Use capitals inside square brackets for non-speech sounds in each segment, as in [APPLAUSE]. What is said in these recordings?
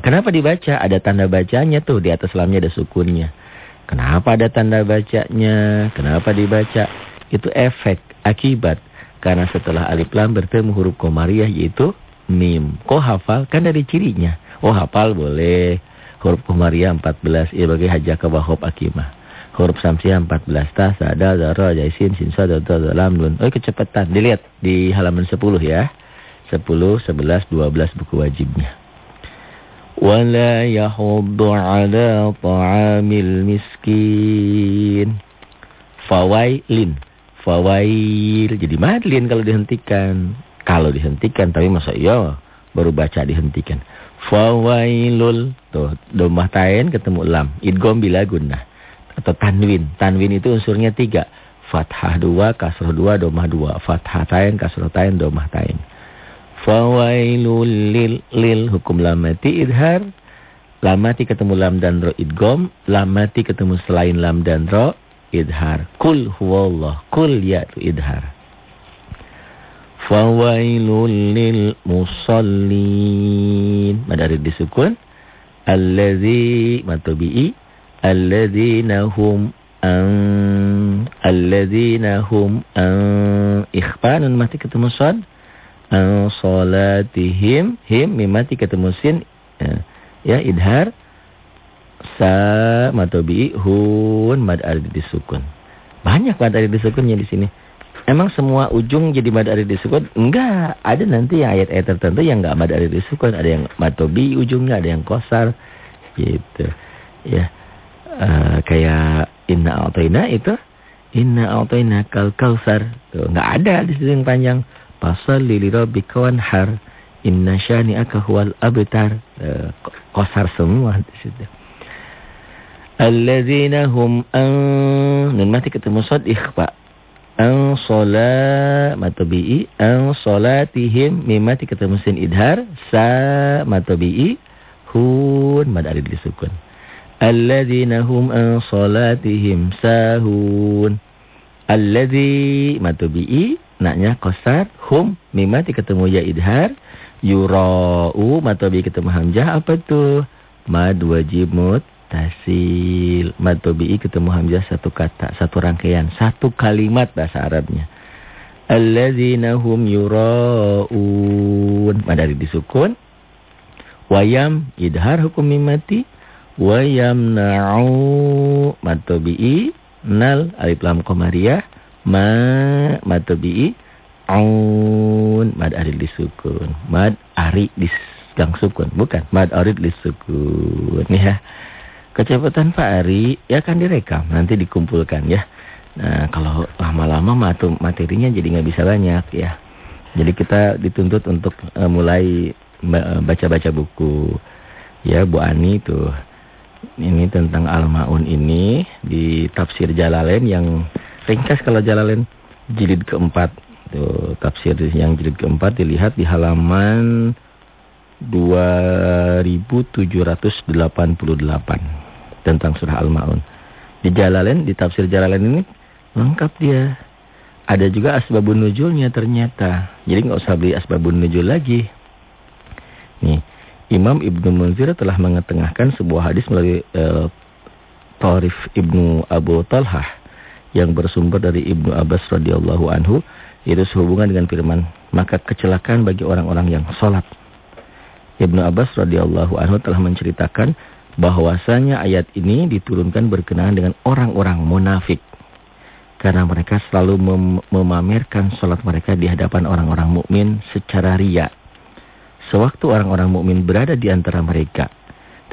Kenapa dibaca? Ada tanda bacanya tuh di atas lamnya ada sukunnya. Kenapa ada tanda bacanya? Kenapa dibaca? Itu efek, akibat. Karena setelah alif lam bertemu huruf komariah yaitu mim. Kok hafal? Kan dari cirinya. Oh hafal boleh. Huruf komariah 14. Ia bagi hajah ke bahob akimah. Huruf samsiah 14. Tas, ada, zara, jaisin, sinsa, dada, lam, nun. Oh kecepatan. Dilihat di halaman 10 ya. 10, 11, 12 buku wajibnya. ولا يحض على طعام المسكين fawailin fawail jadi madlin kalau dihentikan kalau dihentikan tapi masa iya baru baca dihentikan fawailul tuh domah tain ketemu lam idgham bila gunnah atau tanwin tanwin itu unsurnya tiga fathah dua kasroh dua domah dua fathah tain kasroh tain domah tain Fawailul lil lil hukum lamati idhar. Lamati ketemu lam dan ro idgom. Lamati ketemu selain lam dan ro idhar. Kul huwallah. Kul yaitu idhar. Fawailul lil musallin. Madari disukun. Alladhi matubi'i. Alladzina hum an. Alladzina hum an. Ikhfanun mati ketemu sad an salatihim him mimati ketemu sin ya, ya idhar sa matobi hun mad arid disukun banyak mad arid disukunnya di sini. Emang semua ujung jadi mad arid disukun enggak. Ada nanti ayat-ayat tertentu yang enggak mad arid disukun ada yang matobi ujungnya ada yang kosar. Gitu. Ya. Uh, kayak inna a'tayna itu inna a'tayna kal kausar tuh enggak ada di sini yang panjang Fasalli li rabbika wanhar. Inna syani'aka huwal abtar. Uh, kosar semua di situ. Alladzina hum an Nun mati ketemu sad ikhfa. An salat matabi'i an salatihim mim mati ketemu sin idhar sa matabi'i hun mad alif disukun. Alladzina hum an salatihim sahun. Alladzi matabi'i naknya kosar hum mimati ketemu ya idhar yura'u matobi ketemu hamzah apa tuh mad wajib tasil. Matobi ketemu hamzah satu kata satu rangkaian satu kalimat bahasa Arabnya. Alladzina hum yura'un. Madari disukun. Wayam idhar hukum mimati. Wayam na'u matobi nal alif lam komariah ma mad aun mad arid disukun mad ari disgang sukun bukan. Mad arid disukun ya. Kecepatan Pak Ari ya kan direkam nanti dikumpulkan ya. Nah kalau lama-lama materinya jadi nggak bisa banyak ya. Jadi kita dituntut untuk uh, mulai baca-baca buku. Ya Bu Ani tuh ini tentang Al-Maun ini di tafsir Jalalain yang ringkas kalau Jalalain jilid keempat. Tuh, tafsir yang jilid keempat dilihat di halaman 2788 tentang surah Al-Maun. Di Jalalain, di tafsir Jalalain ini lengkap dia. Ada juga asbabun nujulnya ternyata. Jadi nggak usah beli asbabun nujul lagi. Nih, Imam Ibnu Munzir telah mengetengahkan sebuah hadis melalui uh, Tarif Ibnu Abu Talhah yang bersumber dari Ibnu Abbas radhiyallahu anhu itu sehubungan dengan firman maka kecelakaan bagi orang-orang yang sholat. Ibnu Abbas radhiyallahu anhu telah menceritakan bahwasanya ayat ini diturunkan berkenaan dengan orang-orang munafik karena mereka selalu mem memamerkan sholat mereka di hadapan orang-orang mukmin secara ria. Sewaktu orang-orang mukmin berada di antara mereka,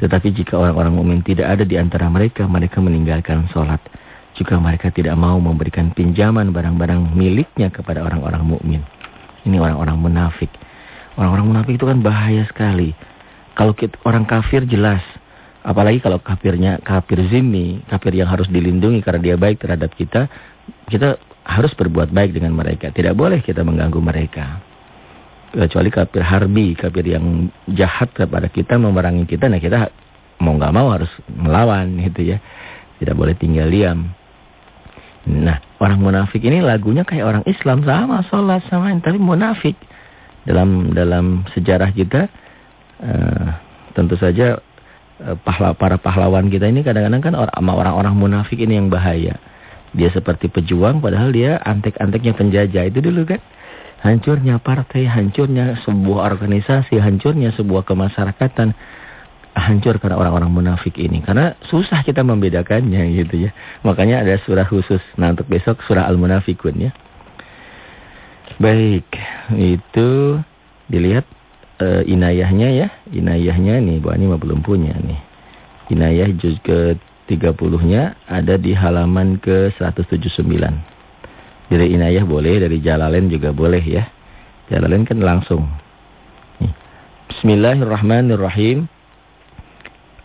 tetapi jika orang-orang mukmin tidak ada di antara mereka, mereka meninggalkan sholat juga mereka tidak mau memberikan pinjaman barang-barang miliknya kepada orang-orang mukmin. Ini orang-orang munafik. Orang-orang munafik itu kan bahaya sekali. Kalau kita, orang kafir jelas, apalagi kalau kafirnya kafir zimmi, kafir yang harus dilindungi karena dia baik terhadap kita, kita harus berbuat baik dengan mereka. Tidak boleh kita mengganggu mereka. Kecuali kafir harbi, kafir yang jahat kepada kita, memerangi kita, nah kita mau nggak mau harus melawan gitu ya. Tidak boleh tinggal diam. Nah, orang munafik ini lagunya kayak orang Islam sama sholat sama tapi munafik. Dalam dalam sejarah kita uh, tentu saja eh, pahlawan para pahlawan kita ini kadang-kadang kan orang-orang munafik ini yang bahaya. Dia seperti pejuang padahal dia antek-anteknya penjajah itu dulu kan. Hancurnya partai, hancurnya sebuah organisasi, hancurnya sebuah kemasyarakatan. Hancur karena orang-orang munafik ini. Karena susah kita membedakannya gitu ya. Makanya ada surah khusus. Nah untuk besok surah Al-Munafikun ya. Baik, itu dilihat uh, inayahnya ya. Inayahnya nih, Bu Ani belum punya nih. Inayah juz ke 30-nya ada di halaman ke 179. Dari Inayah boleh, dari Jalalain juga boleh ya. Jalalain kan langsung. Bismillahirrahmanirrahim.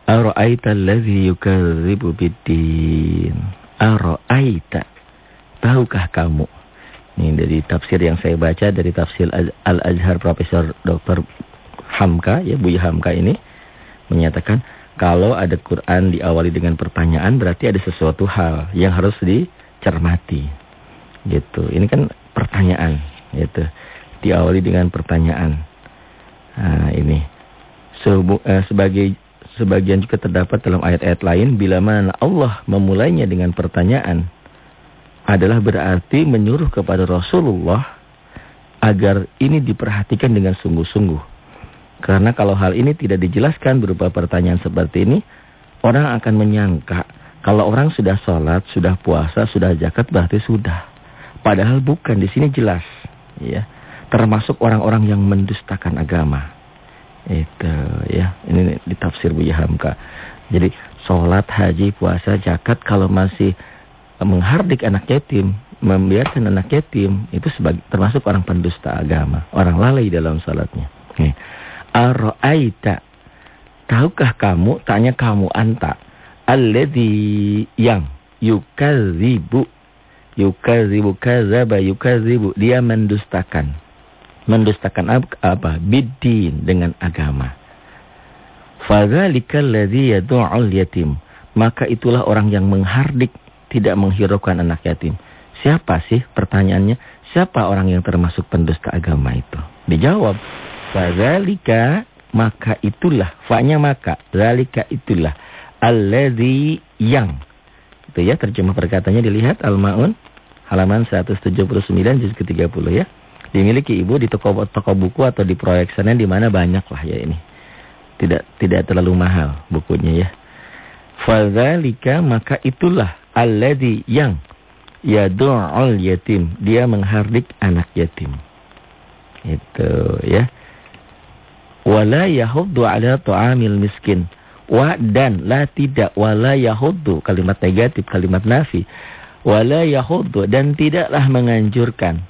Ara'aita allazi yukadzibu biddin. Ara'aita. Tahukah kamu? Ini dari tafsir yang saya baca dari tafsir Al-Azhar Profesor Dr. Hamka, ya Buya Hamka ini menyatakan kalau ada Quran diawali dengan pertanyaan berarti ada sesuatu hal yang harus dicermati. Gitu. Ini kan pertanyaan, gitu. Diawali dengan pertanyaan. Nah, ini. Sebu, eh, sebagai sebagian juga terdapat dalam ayat-ayat lain bila mana Allah memulainya dengan pertanyaan adalah berarti menyuruh kepada Rasulullah agar ini diperhatikan dengan sungguh-sungguh. Karena kalau hal ini tidak dijelaskan berupa pertanyaan seperti ini, orang akan menyangka kalau orang sudah sholat, sudah puasa, sudah zakat berarti sudah. Padahal bukan, di sini jelas. ya Termasuk orang-orang yang mendustakan agama. Itu ya, ini ditafsir Buya Hamka. Jadi sholat, haji, puasa, zakat kalau masih menghardik anak yatim, membiarkan anak yatim, itu sebagai, termasuk orang pendusta agama. Orang lalai dalam sholatnya. Aro'aita. Tahukah kamu, tanya kamu anta. Alladhi yang yukazibu. Yukazibu kazaba yukazibu. Dia mendustakan. Mendustakan apa? Bidin dengan agama. Fadhalika alladhi yadu'ul yatim. Maka itulah orang yang menghardik, tidak menghiraukan anak yatim. Siapa sih pertanyaannya? Siapa orang yang termasuk pendusta agama itu? Dijawab. Fadzalika maka itulah, fa-nya maka, zalika itulah allazi yang. Itu ya terjemah perkataannya dilihat Al-Maun halaman 179 juz ke-30 ya. Dimiliki ibu di toko-toko buku atau di proyek sana di mana banyak lah ya ini. Tidak tidak terlalu mahal bukunya ya. Fadzalika maka itulah allazi yang yadu'ul yatim. Dia menghardik anak yatim. Itu ya wala yahuddu ala ta'amil miskin. Wa dan la tidak wala yahuddu kalimat negatif kalimat nafi. Wala yahuddu dan tidaklah menganjurkan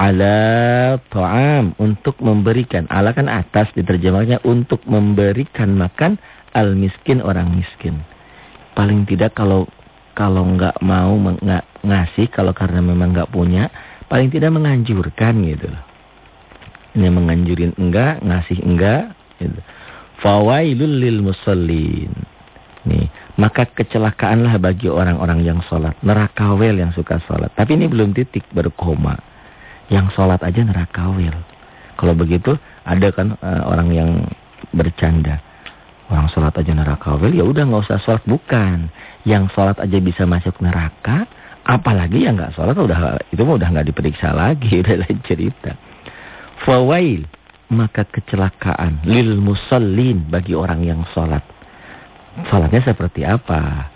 ala ta'am untuk memberikan. Ala kan atas diterjemahnya untuk memberikan makan al miskin orang miskin. Paling tidak kalau kalau nggak mau nggak ngasih kalau karena memang nggak punya, paling tidak menganjurkan gitu. Ini menganjurin enggak, ngasih enggak. Gitu. Fawailul lil musallin. Nih, maka kecelakaanlah bagi orang-orang yang sholat. Nerakawel yang suka sholat. Tapi ini belum titik, baru koma. Yang sholat aja nerakawel. Kalau begitu, ada kan uh, orang yang bercanda. Orang sholat aja nerakawel, ya udah nggak usah sholat. Bukan. Yang sholat aja bisa masuk neraka, apalagi yang nggak sholat, udah itu udah nggak diperiksa lagi, [LAUGHS] udah lain cerita. Fawail. Maka kecelakaan. Lil musallin bagi orang yang sholat. Sholatnya seperti apa?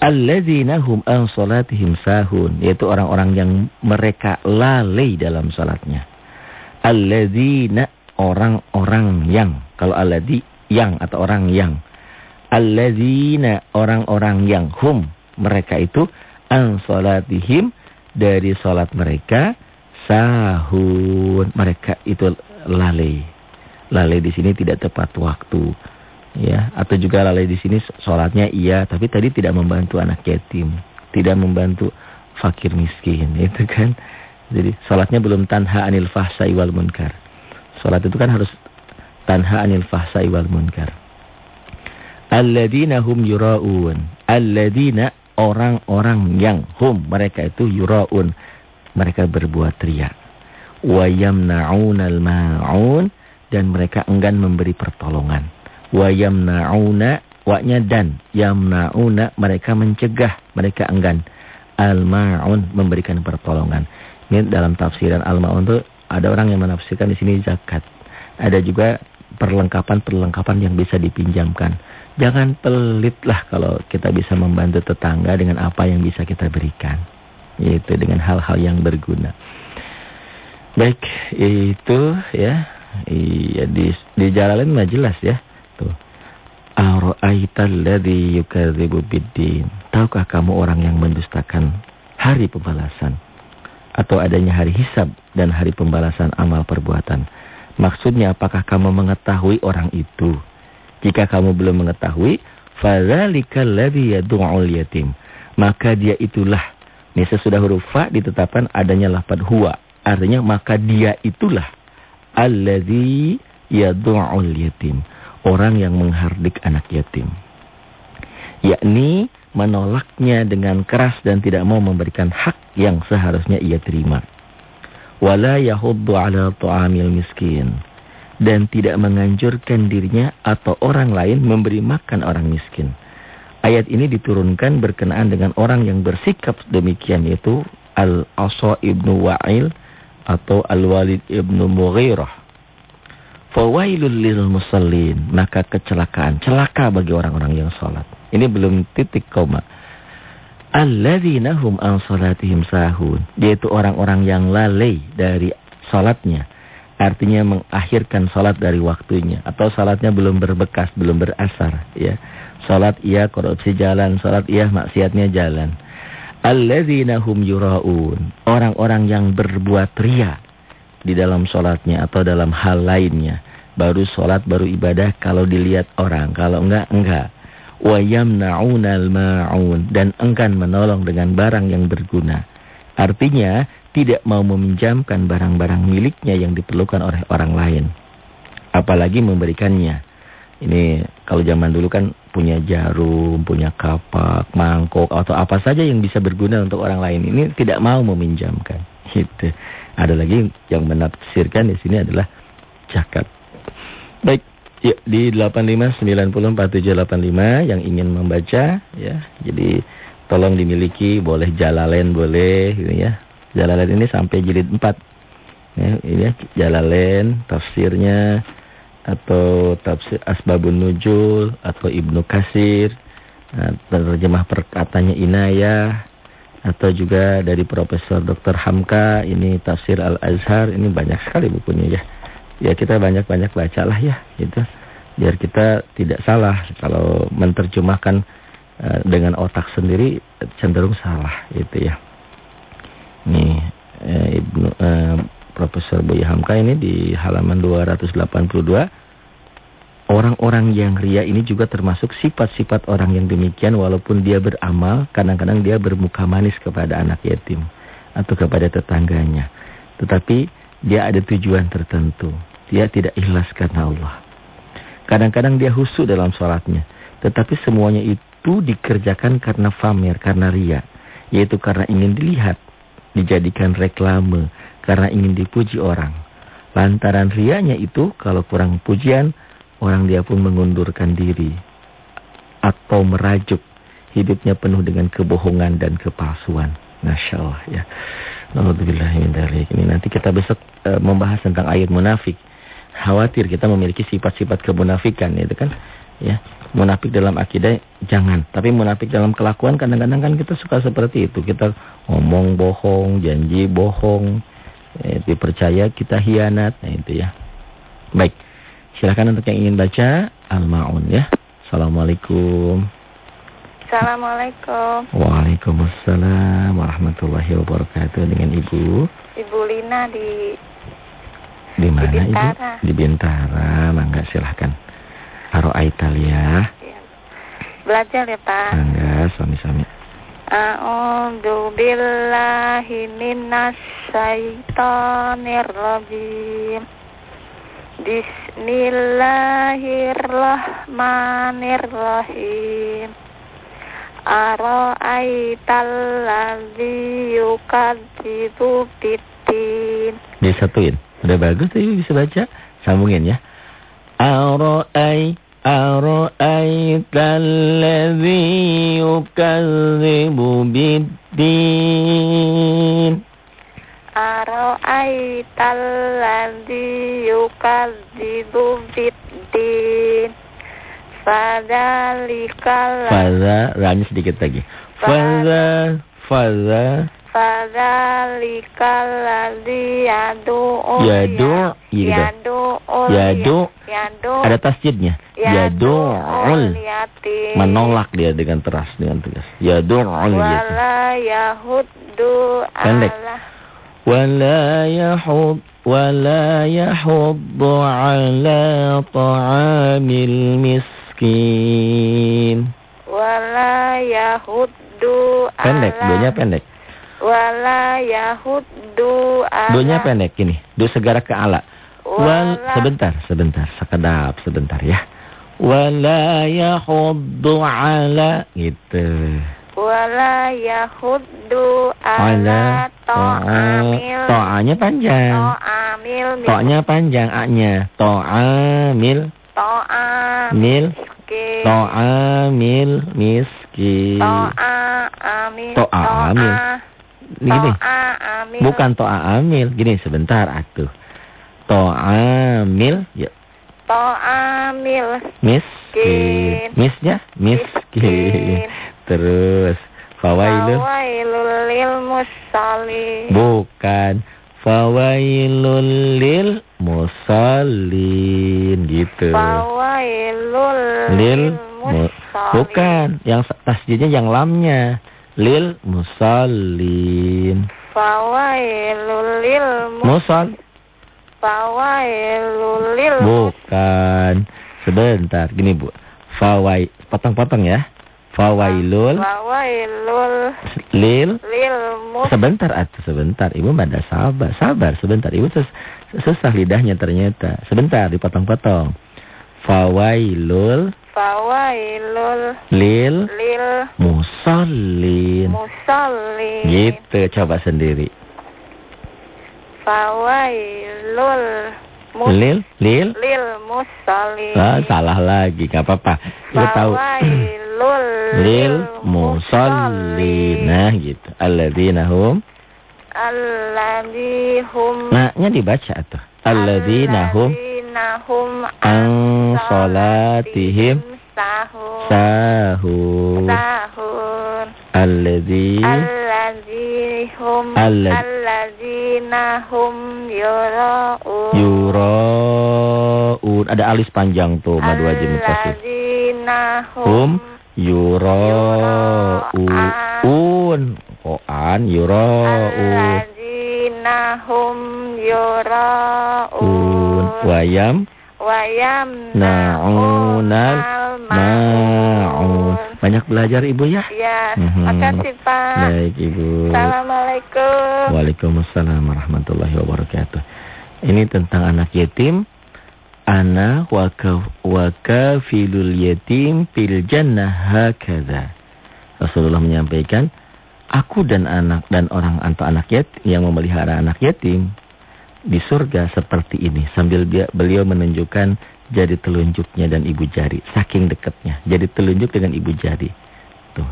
Alladzina hum an sholatihim sahun. Yaitu orang-orang yang mereka lalai dalam sholatnya. Alladzina orang-orang yang. Kalau alladzi yang atau orang yang. Alladzina orang-orang yang hum. Mereka itu an sholatihim dari sholat mereka sahun. Mereka itu lalai. Lalai di sini tidak tepat waktu. Ya, atau juga lalai di sini sholatnya iya, tapi tadi tidak membantu anak yatim, tidak membantu fakir miskin, [LAUGHS] itu kan. Jadi sholatnya belum tanha anil fahsa wal munkar. Sholat itu kan harus tanha anil fahsa wal munkar. Alladzina hum yura'un. Alladzina orang-orang yang hum mereka itu yura'un mereka berbuat riya. Wa yamna'unal ma'un dan mereka enggan memberi pertolongan. Wa yamna'una wa-nya dan yamna'una mereka mencegah, mereka enggan. Al-ma'un memberikan pertolongan. Ini dalam tafsiran al-ma'un itu ada orang yang menafsirkan di sini zakat. Ada juga perlengkapan-perlengkapan yang bisa dipinjamkan. Jangan pelitlah kalau kita bisa membantu tetangga dengan apa yang bisa kita berikan. Yaitu dengan hal-hal yang berguna. Baik, itu ya. Iya di di jalan mah jelas ya. Tuh. Ara'aital ladzi yukadzibu biddin. Tahukah kamu orang yang mendustakan hari pembalasan atau adanya hari hisab dan hari pembalasan amal perbuatan? Maksudnya apakah kamu mengetahui orang itu? Jika kamu belum mengetahui, fadzalikal ladzi yad'ul yatim. Maka dia itulah. Ini sesudah huruf fa ditetapkan adanya lafaz huwa. Artinya maka dia itulah alladzi yad'ul yatim. Orang yang menghardik anak yatim. Yakni menolaknya dengan keras dan tidak mau memberikan hak yang seharusnya ia terima wala yahuddu ala ta'amil miskin dan tidak menganjurkan dirinya atau orang lain memberi makan orang miskin. Ayat ini diturunkan berkenaan dengan orang yang bersikap demikian yaitu Al-Asa ibnu Wa'il atau Al-Walid ibnu Mughirah. Fawailul lil musallin, maka kecelakaan, celaka bagi orang-orang yang salat. Ini belum titik koma alladzina hum an salatihim sahun. Yaitu orang-orang yang lalai dari salatnya. Artinya mengakhirkan salat dari waktunya. Atau salatnya belum berbekas belum berasar ya. Salat iya korupsi jalan salat iya maksiatnya jalan. Alladzina hum yuraun. Orang-orang yang berbuat ria di dalam salatnya atau dalam hal lainnya baru salat baru ibadah kalau dilihat orang kalau enggak enggak yamna'unal ma'un dan enggan menolong dengan barang yang berguna. Artinya tidak mau meminjamkan barang-barang miliknya yang diperlukan oleh orang lain. Apalagi memberikannya. Ini kalau zaman dulu kan punya jarum, punya kapak, mangkok atau apa saja yang bisa berguna untuk orang lain. Ini tidak mau meminjamkan. Gitu. Ada lagi yang menafsirkan di sini adalah zakat. Baik, Ya, di 85904785 yang ingin membaca ya. Jadi tolong dimiliki, boleh Jalalain boleh gitu ya. Jalalain ini sampai jilid 4. Ya, ini Jalalain tafsirnya atau tafsir Asbabun Nujul atau Ibnu Kasir, nah, terjemah perkataannya Inayah atau juga dari Profesor Dr. Hamka ini tafsir Al-Azhar ini banyak sekali bukunya ya. Ya kita banyak-banyak bacalah ya gitu. Biar kita tidak salah kalau menerjemahkan uh, dengan otak sendiri cenderung salah gitu ya. Nih uh, Ibnu uh, Profesor Boy Hamka ini di halaman 282 Orang-orang yang ria ini juga termasuk sifat-sifat orang yang demikian walaupun dia beramal, kadang-kadang dia bermuka manis kepada anak yatim atau kepada tetangganya. Tetapi dia ada tujuan tertentu. Dia tidak ikhlas karena Allah. Kadang-kadang dia husu dalam sholatnya. Tetapi semuanya itu dikerjakan karena famer, karena ria. Yaitu karena ingin dilihat, dijadikan reklame, karena ingin dipuji orang. Lantaran rianya itu, kalau kurang pujian, orang dia pun mengundurkan diri. Atau merajuk. Hidupnya penuh dengan kebohongan dan kepalsuan. Masya Allah ya. Ini nanti kita besok uh, membahas tentang ayat munafik khawatir kita memiliki sifat-sifat kemunafikan itu kan ya munafik dalam akidah jangan tapi munafik dalam kelakuan kadang-kadang kan kita suka seperti itu kita ngomong bohong janji bohong eh, dipercaya kita hianat nah itu ya baik silakan untuk yang ingin baca al-maun ya assalamualaikum Assalamualaikum Waalaikumsalam warahmatullahi wabarakatuh dengan Ibu Ibu Lina di di mana di Bintara. Ibu? Di Bintara. Mangga silahkan. Aro Aitalia. Ya. Belajar ya Pak. Mangga suami-suami. A'udzu billahi minas syaitonir rajim. Bismillahirrahmanirrahim. Ara'aital ladzi yukadzibu biddin. Disatuin. Udah bagus tapi bisa baca. Sambungin ya. Aro'ai Ara'aita alladhi yukadzibu biddin. Fadza, ranya sedikit lagi. Fadza. Fadzalikal ladzi yadu'u Yadu, gitu. yadu'ul Yadu. yadu Ada tasjidnya. Yadu'ul. Menolak dia dengan teras, dengan tegas. Yadu'ul yatim. wala yahuddu Pendek. ala ولا يحض ولا يحض على طعام المسكين wala yahuddu pendek ala donya pendek wala yahuddu ala donya pendek gini do segara ke ala wal wala sebentar sebentar sekedap sebentar ya wala yahuddu ala gitu wala yahuddu ala ta'amil. To'anya panjang. Ta'amil to'nya panjang a-nya. To'amil ta'amil to'amil miskin. Ta'amil Ta'amil. gini. Ta'amil. Bukan to'a amil gini sebentar atuh. To'amil ya. Ta'amil miskin. misnya? Miskin terus. Fawailu fawailul lil musallin. Bukan. Fawailul lil musallin. Gitu. Fawailul lil lil mu- musallin. Bukan. Yang tasjidnya yang lamnya. Lil musallin. Fawailul lil musal fawailul lil bukan. Sebentar. Gini bu. Fawai potong-potong ya fawailul. Fawailul. Lil. Lil sebentar atuh sebentar. Ibu pada sabar sabar sebentar. Ibu sus, susah lidahnya ternyata. Sebentar dipotong-potong. Fawailul. Fawailul. Lil. Lil. Musallin. Musallin. Gitu coba sendiri. Fawailul. Mus lil lil. Lil musallin. Ah, salah lagi nggak apa-apa. Ibu tahu lil musallin nah gitu. Alladzina hum? Nah-nya dibaca tuh. Alladzina hum? An salatihim sahun. sahur sahun alladzi alladzihum Allad- alladzina hum yura'un. Yuraun. Ada alis panjang tuh madu wajib mutasif alladzina hum hum yuraun koan yuraun alladzina hum un wayam wayam na'unal ma'un banyak belajar ibu ya Ya, Mhm. makasih Pak. baik ibu Assalamualaikum. Waalaikumsalam warahmatullahi wabarakatuh. Ini tentang anak yatim. Ana wa ka- wa kafilul yatim fil jannah hakadha. Rasulullah menyampaikan, aku dan anak dan orang atau anak yatim yang memelihara anak yatim di surga seperti ini sambil beliau menunjukkan jari telunjuknya dan ibu jari saking dekatnya. Jadi telunjuk dengan ibu jari. Tuh.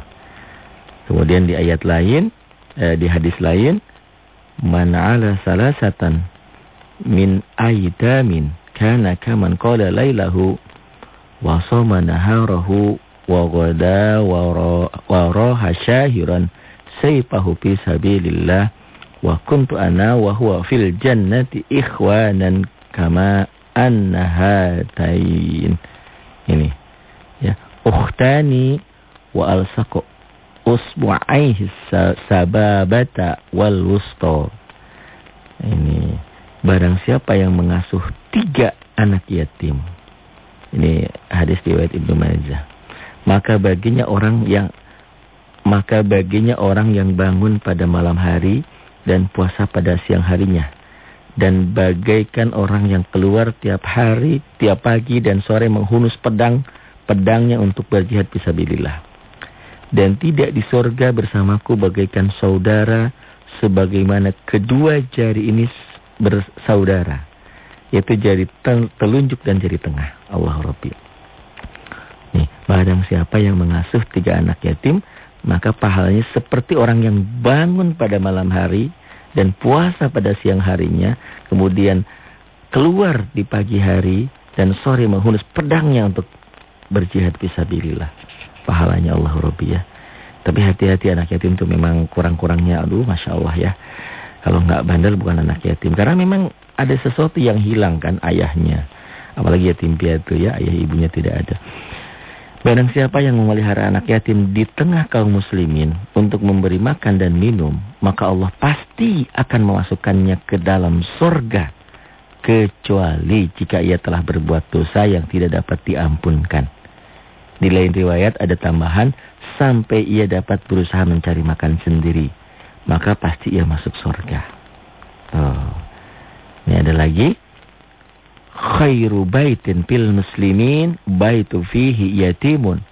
Kemudian di ayat lain, eh, di hadis lain, man ala salasatan min aidamin kana kaman qala lailahu wa sama naharahu wa ghada wa ra- wa raha syahiran sayfahu fi sabilillah wa kuntu ana wa huwa fil jannati ikhwanan kama anna hatain ini ya. ukhtani wa alsaqu usbu'aihi sa- sababata wal wusta. Ini barang siapa yang mengasuh tiga anak yatim. Ini hadis riwayat Ibnu Majah. Maka baginya orang yang maka baginya orang yang bangun pada malam hari dan puasa pada siang harinya dan bagaikan orang yang keluar tiap hari, tiap pagi dan sore menghunus pedang pedangnya untuk berjihad fisabilillah dan tidak di sorga bersamaku bagaikan saudara sebagaimana kedua jari ini bersaudara yaitu jari tel- telunjuk dan jari tengah Allah Rabbi Barang siapa yang mengasuh tiga anak yatim, maka pahalanya seperti orang yang bangun pada malam hari dan puasa pada siang harinya, kemudian keluar di pagi hari dan sore menghunus pedangnya untuk berjihad fisabilillah. Pahalanya Allah Rabbi ya. Tapi hati-hati anak yatim itu memang kurang-kurangnya, aduh Masya Allah ya. Kalau nggak bandel bukan anak yatim. Karena memang ada sesuatu yang hilang kan ayahnya. Apalagi yatim piatu ya, ayah ibunya tidak ada. Barang siapa yang memelihara anak yatim di tengah kaum muslimin untuk memberi makan dan minum, maka Allah pasti akan memasukkannya ke dalam surga. Kecuali jika ia telah berbuat dosa yang tidak dapat diampunkan. Di lain riwayat ada tambahan, sampai ia dapat berusaha mencari makan sendiri. Maka pasti ia masuk surga. Oh. Ini ada lagi. Khairu baitin fil muslimin baitu fihi yatimun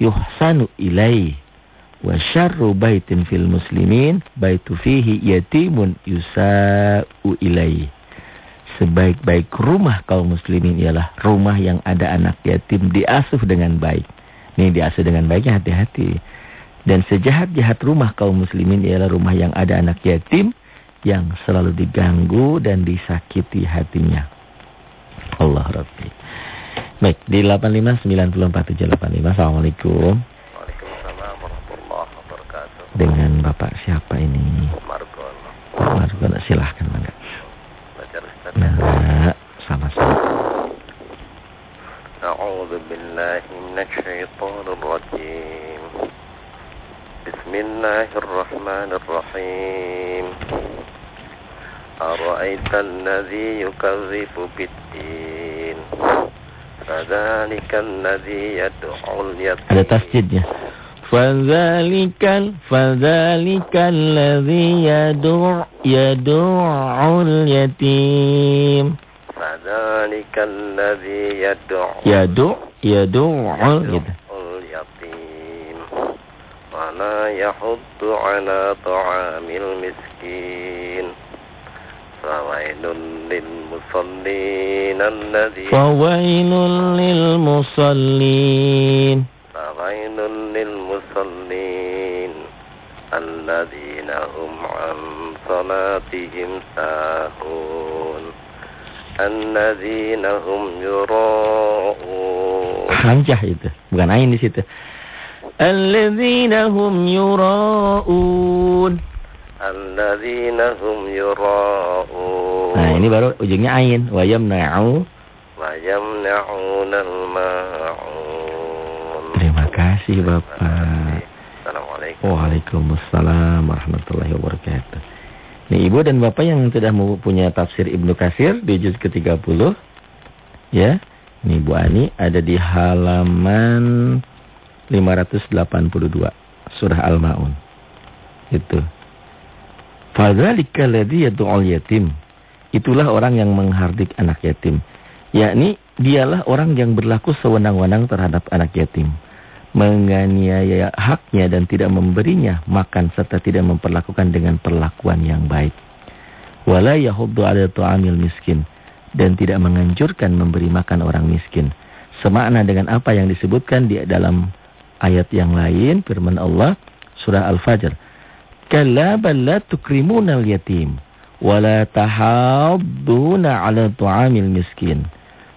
yuhsanu ilaih wa syarru baitin fil muslimin baitu fihi yatimun yusa'u ilaih sebaik-baik rumah kaum muslimin ialah rumah yang ada anak yatim diasuh dengan baik. Ini diasuh dengan baiknya hati-hati dan sejahat-jahat rumah kaum muslimin ialah rumah yang ada anak yatim yang selalu diganggu dan disakiti hatinya. Allah Rabbi. Baik, di 8594785. Assalamualaikum. Waalaikumsalam warahmatullahi wabarakatuh. Dengan Bapak siapa ini? Margon. Margon, silahkan. Mangga. Nah, sama-sama. A'udzu billahi minasy syaithanir rajim. بسم الله الرحمن الرحيم أرأيت الذي يكذب بالدين فذلك الذي يدعو اليتيم Ada tasjidnya. Fadzalikal fadzalikal ladzi yad'u yad'ul yatim. فذلك الذي يدعو Yad'u yad'ul gitu. اليتيم ولا يحض على طعام المسكين فويل للمصلين الذين Fawailul lil musallin. فويل للمصلين الذين هم عن صلاتهم ساهون الذين هم يراءون Hamzah itu, bukan ain di situ. Alladzina hum yura'un. الذين هم يراءون Nah, ini baru ujungnya ain. Wa yamna'u. ويمنعون الماعون Terima kasih Bapak. Assalamualaikum Waalaikumsalam warahmatullahi wabarakatuh. Nih Ibu dan Bapak yang sudah mau punya tafsir Ibnu Katsir di juz ke-30 ya. Nih Bu Ani ada di halaman 582 surah Al-Maun. Itu. Fadzalika ladzi yad'ul yatim. Itulah orang yang menghardik anak yatim. Yakni dialah orang yang berlaku sewenang-wenang terhadap anak yatim. Menganiaya haknya dan tidak memberinya makan serta tidak memperlakukan dengan perlakuan yang baik. Wala yahuddu ala tu'amil miskin. Dan tidak menganjurkan memberi makan orang miskin. Semakna dengan apa yang disebutkan di dalam ayat yang lain firman Allah surah Al-Fajr. Kalla bal la tukrimunal yatim wala tu'amil miskin.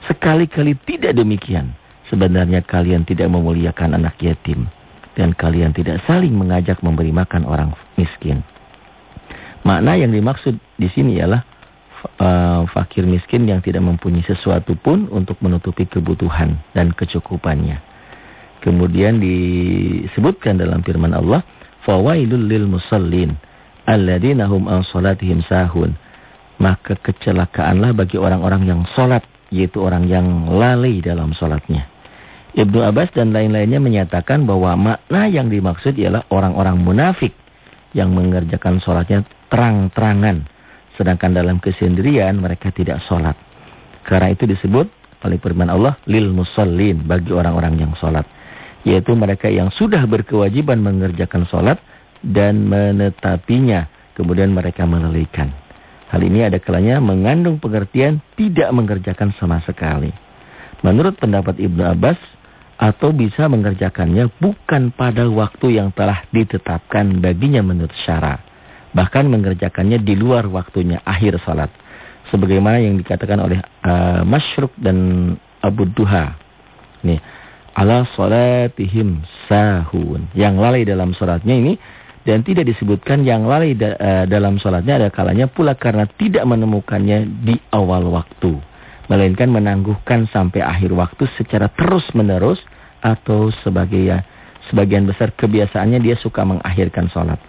Sekali-kali tidak demikian. Sebenarnya kalian tidak memuliakan anak yatim dan kalian tidak saling mengajak memberi makan orang miskin. Makna yang dimaksud di sini ialah uh, fakir miskin yang tidak mempunyai sesuatu pun untuk menutupi kebutuhan dan kecukupannya. Kemudian disebutkan dalam firman Allah, "Fawailul lil musallin alladzina hum an salatihim sahun." Maka kecelakaanlah bagi orang-orang yang salat, yaitu orang yang lalai dalam salatnya. Ibnu Abbas dan lain-lainnya menyatakan bahwa makna yang dimaksud ialah orang-orang munafik yang mengerjakan sholatnya terang-terangan. Sedangkan dalam kesendirian mereka tidak sholat. Karena itu disebut oleh firman Allah, lil musallin, bagi orang-orang yang sholat. Yaitu mereka yang sudah berkewajiban mengerjakan sholat dan menetapinya. Kemudian mereka melalaikan. Hal ini ada kalanya mengandung pengertian tidak mengerjakan sama sekali. Menurut pendapat Ibnu Abbas, atau bisa mengerjakannya bukan pada waktu yang telah ditetapkan baginya menurut syara. Bahkan mengerjakannya di luar waktunya akhir salat. Sebagaimana yang dikatakan oleh uh, Masyruk dan Abu Duha. Nih, ala salatihim sahun. Yang lalai dalam salatnya ini dan tidak disebutkan yang lalai da, uh, dalam salatnya ada kalanya pula karena tidak menemukannya di awal waktu. Melainkan menangguhkan sampai akhir waktu secara terus-menerus atau sebagai ya, sebagian besar kebiasaannya dia suka mengakhirkan sholat.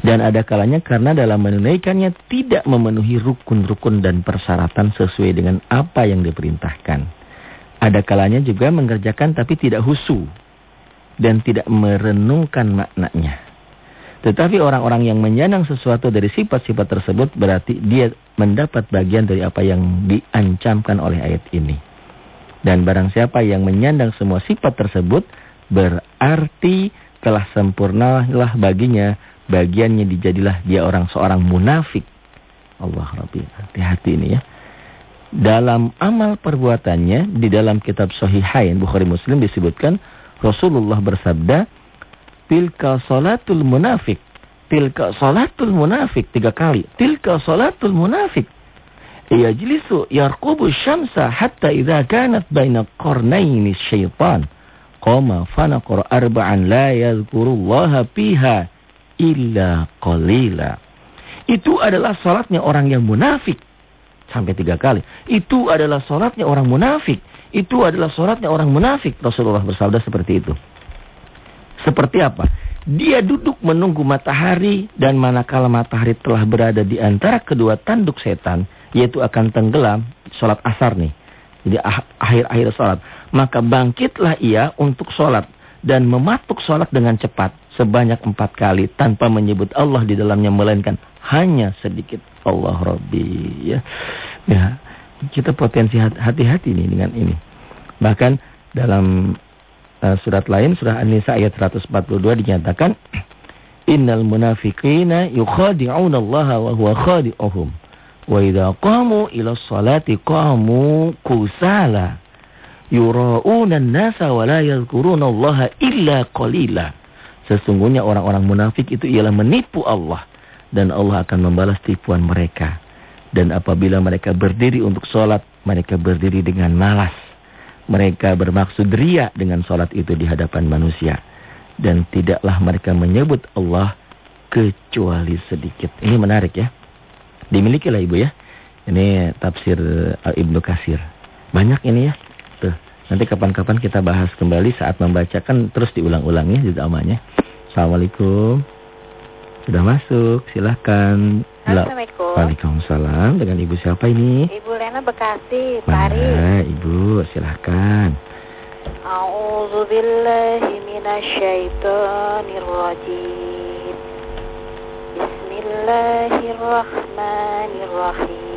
Dan ada kalanya karena dalam menunaikannya tidak memenuhi rukun-rukun dan persyaratan sesuai dengan apa yang diperintahkan. Ada kalanya juga mengerjakan tapi tidak husu dan tidak merenungkan maknanya. Tetapi orang-orang yang menyandang sesuatu dari sifat-sifat tersebut berarti dia mendapat bagian dari apa yang diancamkan oleh ayat ini. Dan barang siapa yang menyandang semua sifat tersebut berarti telah sempurnalah baginya bagiannya dijadilah dia orang seorang munafik. Allah Rabbi, hati-hati ini ya. Dalam amal perbuatannya di dalam kitab Sahihain Bukhari Muslim disebutkan Rasulullah bersabda Tilka salatul munafik. Tilka salatul munafik. Tiga kali. Tilka salatul munafik. Yajlisu yarqubu syamsa hatta idha kanat baina qarnaini syaitan. Qama fanaqar arba'an la yadhkurullaha piha illa qalila. Itu adalah salatnya orang yang munafik. Sampai tiga kali. Itu adalah salatnya orang munafik. Itu adalah salatnya orang munafik. Rasulullah bersabda seperti itu. Seperti apa? Dia duduk menunggu matahari dan manakala matahari telah berada di antara kedua tanduk setan, yaitu akan tenggelam, sholat asar nih. Jadi ah, akhir-akhir sholat. Maka bangkitlah ia untuk sholat dan mematuk sholat dengan cepat sebanyak empat kali tanpa menyebut Allah di dalamnya melainkan hanya sedikit Allah Rabbi ya. Ya, kita potensi hati-hati nih dengan ini. Bahkan dalam uh, surat lain surah An-Nisa ayat 142 dinyatakan [CLEARS THROAT] Innal munafiqina yukhadi'una Allah wa huwa khadi'uhum wa idza qamu ila sholati qamu kusala yura'una an-nasa wa la yadhkuruna Allah illa qalila Sesungguhnya orang-orang munafik itu ialah menipu Allah dan Allah akan membalas tipuan mereka. Dan apabila mereka berdiri untuk sholat, mereka berdiri dengan malas. Mereka bermaksud ria dengan sholat itu di hadapan manusia. Dan tidaklah mereka menyebut Allah kecuali sedikit. Ini menarik ya. Dimiliki lah ibu ya. Ini tafsir Al Ibnu Kasir. Banyak ini ya. Nanti kapan-kapan kita bahas kembali saat membacakan terus diulang-ulangnya di amanya. Assalamualaikum. Sudah masuk, silahkan. Assalamualaikum. Waalaikumsalam. Dengan ibu siapa ini? Ibu Lena Bekasi, Mana, Pari. ibu, silahkan. A'udzu billahi minasyaitonir rajim. Bismillahirrahmanirrahim.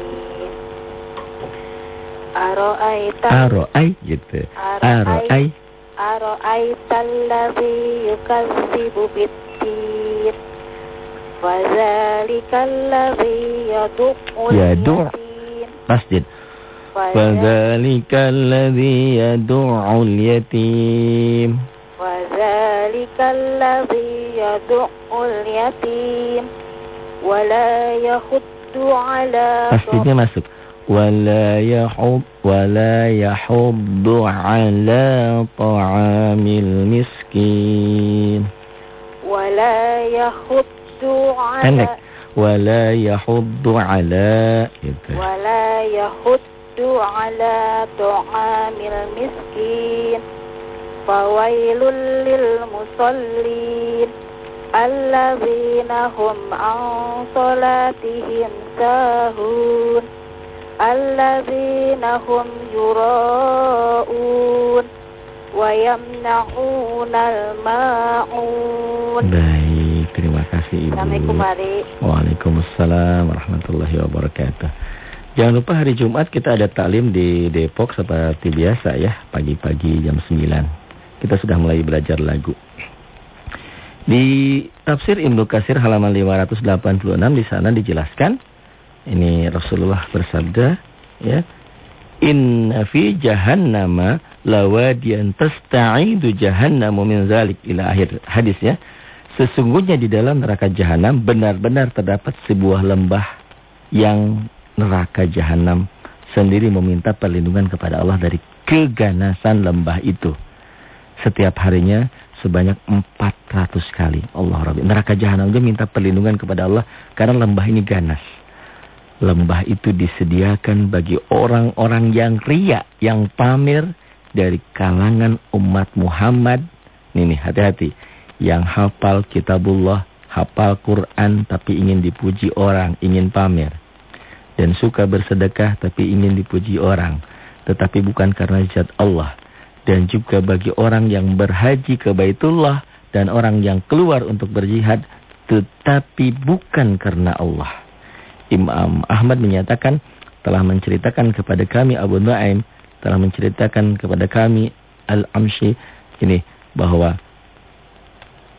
Ara'aita Aro'ai gitu. Aro'ai. Ara'aita allazi yukadzibu bid-din. Fadzalika allazi yadu'ul Yadu'. yatim. Masjid. فذلك الذي يدعو اليتيم وذلك الذي يدعو اليتيم ولا يحض على Masjidnya masuk. ولا يحب ولا يحض على طعام المسكين. ولا يحض على ولا يحض على. ولا يحض على طعام المسكين. فويل للمصلين الذين هم عن صلاتهم ساهون. الذين هم يراءون ويمنعون الماعون Baik, terima kasih Ibu. Assalamualaikum Mari Waalaikumsalam warahmatullahi wabarakatuh. Jangan lupa hari Jumat kita ada taklim di Depok seperti biasa ya, pagi-pagi jam 9. Kita sudah mulai belajar lagu. Di tafsir Ibnu Kasir halaman 586 di sana dijelaskan ini Rasulullah bersabda ya, Inna fi jahannama lawadiyan tasta'idu jahannamu min zalik ila akhir hadis ya. Sesungguhnya di dalam neraka jahanam benar-benar terdapat sebuah lembah yang neraka jahanam sendiri meminta perlindungan kepada Allah dari keganasan lembah itu. Setiap harinya sebanyak 400 kali. Allah Rabbi. Neraka jahanam juga minta perlindungan kepada Allah karena lembah ini ganas. Lembah itu disediakan bagi orang-orang yang ria, yang pamer dari kalangan umat Muhammad. Nih, hati-hati. Yang hafal kitabullah, hafal Quran tapi ingin dipuji orang, ingin pamer. Dan suka bersedekah tapi ingin dipuji orang. Tetapi bukan karena zat Allah. Dan juga bagi orang yang berhaji ke Baitullah dan orang yang keluar untuk berjihad tetapi bukan karena Allah. Imam Ahmad menyatakan telah menceritakan kepada kami Abu Nuaim telah menceritakan kepada kami Al-Amshi ini bahwa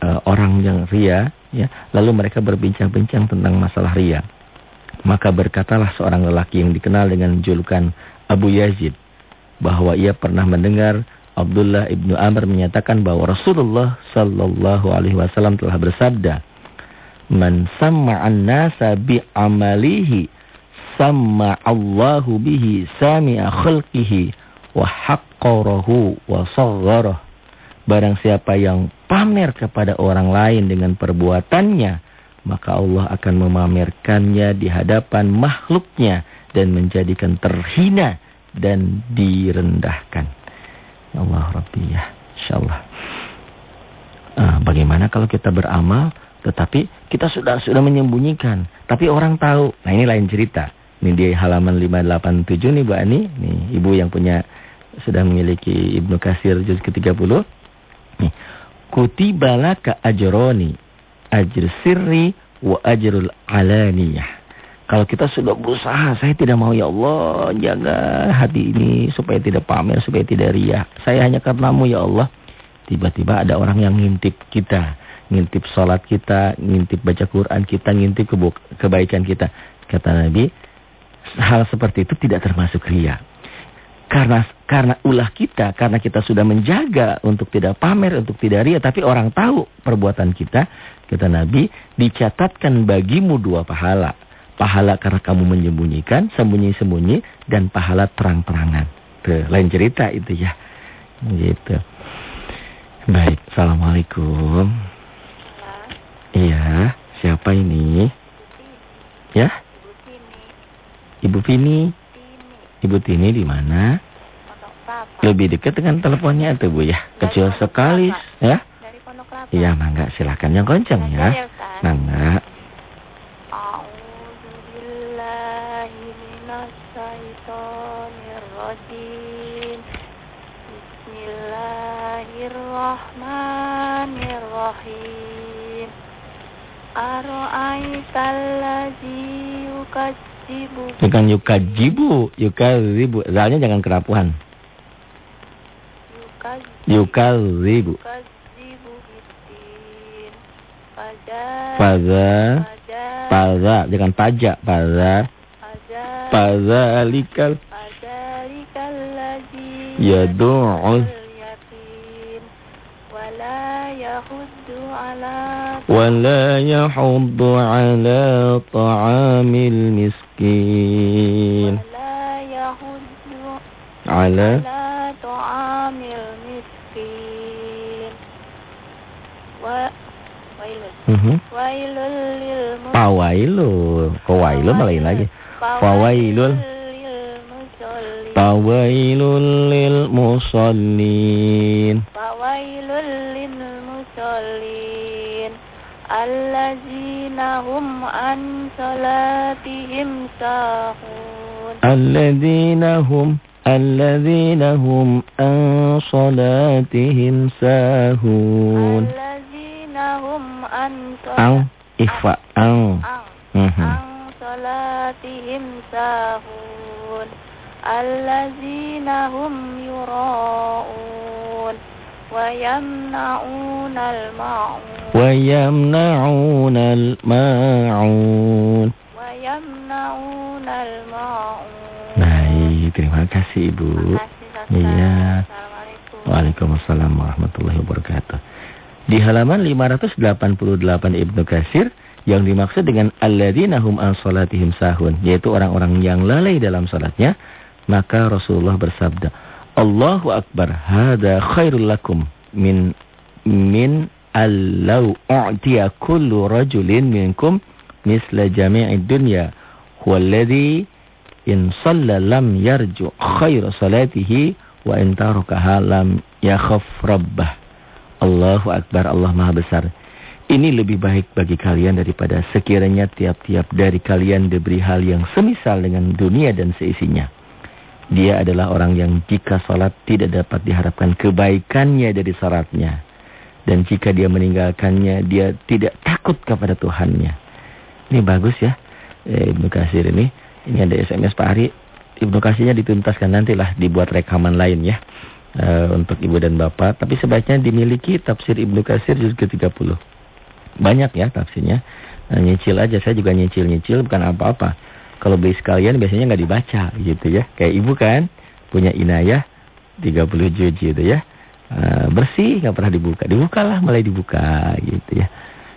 uh, orang yang ria ya lalu mereka berbincang-bincang tentang masalah ria. Maka berkatalah seorang lelaki yang dikenal dengan julukan Abu Yazid bahwa ia pernah mendengar Abdullah ibnu Amr menyatakan bahwa Rasulullah Sallallahu Alaihi Wasallam telah bersabda Man samma'an nasa bi'amalihi samma'allahu bihi sami'a khalqihi wa haqqarahu wa sagharahu. Barang siapa yang pamer kepada orang lain dengan perbuatannya, maka Allah akan memamerkannya di hadapan makhluknya dan menjadikan terhina dan direndahkan. Allah Rabbi ya, insyaAllah. Ah, bagaimana kalau kita beramal tetapi kita sudah sudah menyembunyikan. Tapi orang tahu. Nah ini lain cerita. Ini di halaman 587 nih Bu Ani. Nih ibu yang punya sudah memiliki Ibnu Kasir juz ke-30. Nih. Kutibalaka ajroni. Ajr sirri wa ajrul alaniyah. Kalau kita sudah berusaha, saya tidak mau ya Allah jaga hati ini supaya tidak pamer, supaya tidak riak. Saya hanya karenamu ya Allah. Tiba-tiba ada orang yang ngintip kita ngintip sholat kita, ngintip baca Quran kita, ngintip kebaikan kita. Kata Nabi, hal seperti itu tidak termasuk ria. Karena karena ulah kita, karena kita sudah menjaga untuk tidak pamer, untuk tidak ria, tapi orang tahu perbuatan kita, kata Nabi, dicatatkan bagimu dua pahala. Pahala karena kamu menyembunyikan, sembunyi-sembunyi, dan pahala terang-terangan. Lain cerita itu ya. Gitu. Baik, Assalamualaikum. Iya, siapa ini? Ya? Ibu Vini. Ibu Tini di mana? Lebih dekat dengan teleponnya tuh Bu ya. Kecil sekali ya. Iya, mangga silakan yang kencang ya. Mangga. Bismillahirrahmanirrahim. Yukadzibu. Bukan yukadzibu, yukadzibu. Zalnya jangan kerapuhan. Yukadzibu. Yukadzibu. Pada. Pada. Jangan pajak. Pada. Pada alikal. Fadzalikal ladzi Yadu'ul. yatim. Wala yahuddu ala ولا يحض على طعام المسكين ولا يحض على على طعام المسكين و ويل Mhm. ويل للمصلين Pawailu Kok wailu malah lain lagi Fawailul للمصلين Fawailul lil musallin فويل للمصلين الذين هم عن صلاتهم ساهون. الذين هم الذين هم عن صلاتهم ساهون. الذين هم عن. عن صلاتهم ساهون. الذين هم يراءون. ويمنعون الماعون ويمنعون الماعون ويمنعون الماعون Baik terima kasih Ibu. Terima kasih Ustaz. Iya. Assalamualaikum. Waalaikumsalam warahmatullahi wabarakatuh. Di halaman 588 Ibnu Katsir yang dimaksud dengan alladzina hum an salatihim sahun yaitu orang-orang yang lalai dalam salatnya maka Rasulullah bersabda Allahu akbar. Hada khairul lakum min min allau u'tiya kullu rajulin minkum misla jami'id dunya. Huwallazi in shalla lam yarju khairu salatihi wa in tarakaha lam yakhaf rabbah. Allahu akbar. Allah Maha besar. Ini lebih baik bagi kalian daripada sekiranya tiap-tiap dari kalian diberi hal yang semisal dengan dunia dan seisinya. Dia adalah orang yang jika sholat tidak dapat diharapkan kebaikannya dari syaratnya. Dan jika dia meninggalkannya, dia tidak takut kepada Tuhannya. Ini bagus ya, eh, Ibnu Kasir ini. Ini ada SMS Pak Ari. Ibnu Kasirnya dituntaskan nantilah dibuat rekaman lain ya. Uh, untuk ibu dan bapak. Tapi sebaiknya dimiliki tafsir Ibnu Kasir juz ke-30. Banyak ya tafsirnya. Nah, nyicil aja, saya juga nyicil-nyicil bukan apa-apa. Kalau beli sekalian biasanya nggak dibaca gitu ya. Kayak ibu kan punya inayah 30 juz gitu ya. Uh, bersih nggak pernah dibuka. Dibukalah mulai dibuka gitu ya.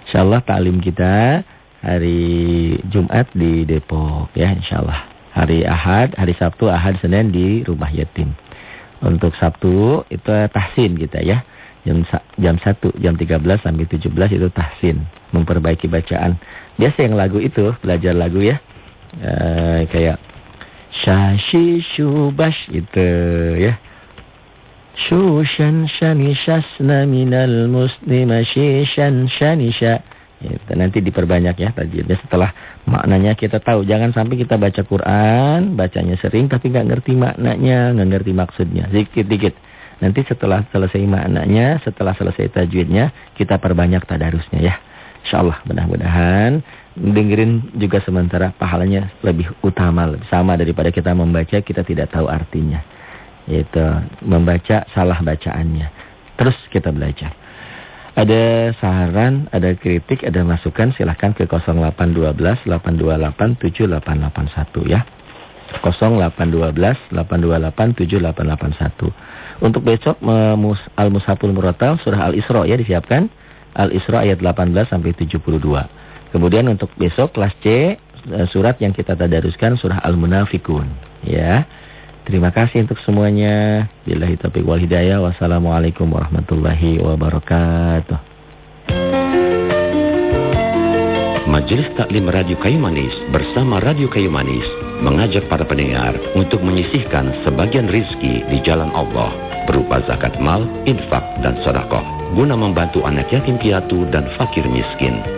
Insyaallah taklim kita hari Jumat di Depok ya insyaallah. Hari Ahad, hari Sabtu, Ahad, Senin di Rumah Yatim. Untuk Sabtu itu tahsin kita ya. Jam jam 1, jam 13 sampai 17 itu tahsin, memperbaiki bacaan. Biasa yang lagu itu, belajar lagu ya. Uh, kayak Shashi Shubash itu ya. Shushan shanishasna minal muslima shishan shanisha. Itu nanti diperbanyak ya tajwidnya setelah maknanya kita tahu. Jangan sampai kita baca Quran, bacanya sering tapi nggak ngerti maknanya, nggak ngerti maksudnya. Sedikit-dikit. Nanti setelah selesai maknanya, setelah selesai tajwidnya, kita perbanyak tadarusnya ya. InsyaAllah mudah-mudahan dengerin juga sementara pahalanya lebih utama, sama daripada kita membaca kita tidak tahu artinya. Itu membaca salah bacaannya. Terus kita belajar. Ada saran, ada kritik, ada masukan silahkan ke 0812 828 7881 ya. 0812 828 7881. Untuk besok Al-Mushaful Muratal surah Al-Isra ya disiapkan. Al-Isra ayat 18 sampai 72. Kemudian untuk besok kelas C surat yang kita tadaruskan surah Al-Munafikun ya. Terima kasih untuk semuanya. Billahi taufiq wal hidayah. Wassalamualaikum warahmatullahi wabarakatuh. Majelis Taklim Radio Kayu Manis bersama Radio Kayu Manis mengajak para pendengar untuk menyisihkan sebagian rizki di jalan Allah berupa zakat mal, infak, dan sodakoh guna membantu anak yatim piatu dan fakir miskin.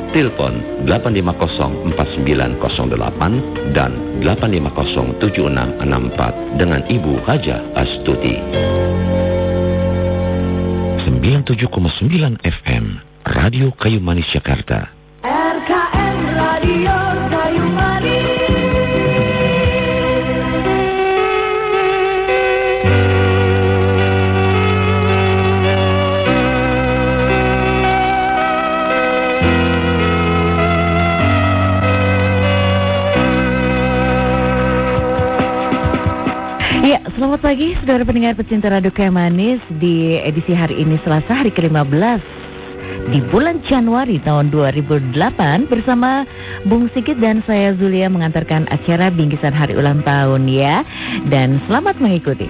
Telepon 8504908 dan 8507664 dengan Ibu Haja Astuti. 97,9 FM, Radio Kayu Manis Jakarta. RKM Radio Selamat pagi saudara pendengar pecinta Radio Kayu Manis di edisi hari ini Selasa hari ke-15 di bulan Januari tahun 2008 bersama Bung Sigit dan saya Zulia mengantarkan acara bingkisan hari ulang tahun ya dan selamat mengikuti.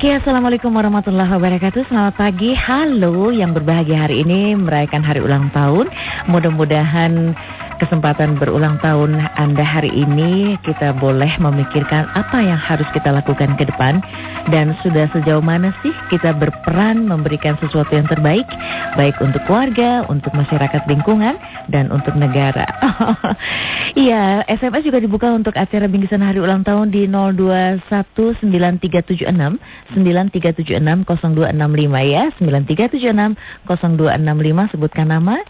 Oke, Assalamualaikum warahmatullahi wabarakatuh. Selamat pagi, halo yang berbahagia hari ini Merayakan hari ulang tahun. Mudah-mudahan kesempatan berulang tahun Anda hari ini kita boleh memikirkan apa yang harus kita lakukan ke depan dan sudah sejauh mana sih kita berperan memberikan sesuatu yang terbaik baik untuk keluarga, untuk masyarakat lingkungan dan untuk negara. [LAUGHS] Iya, SMS juga dibuka untuk acara bingkisan hari ulang tahun di 02193769 9376 0265 ya 9376 0265 sebutkan nama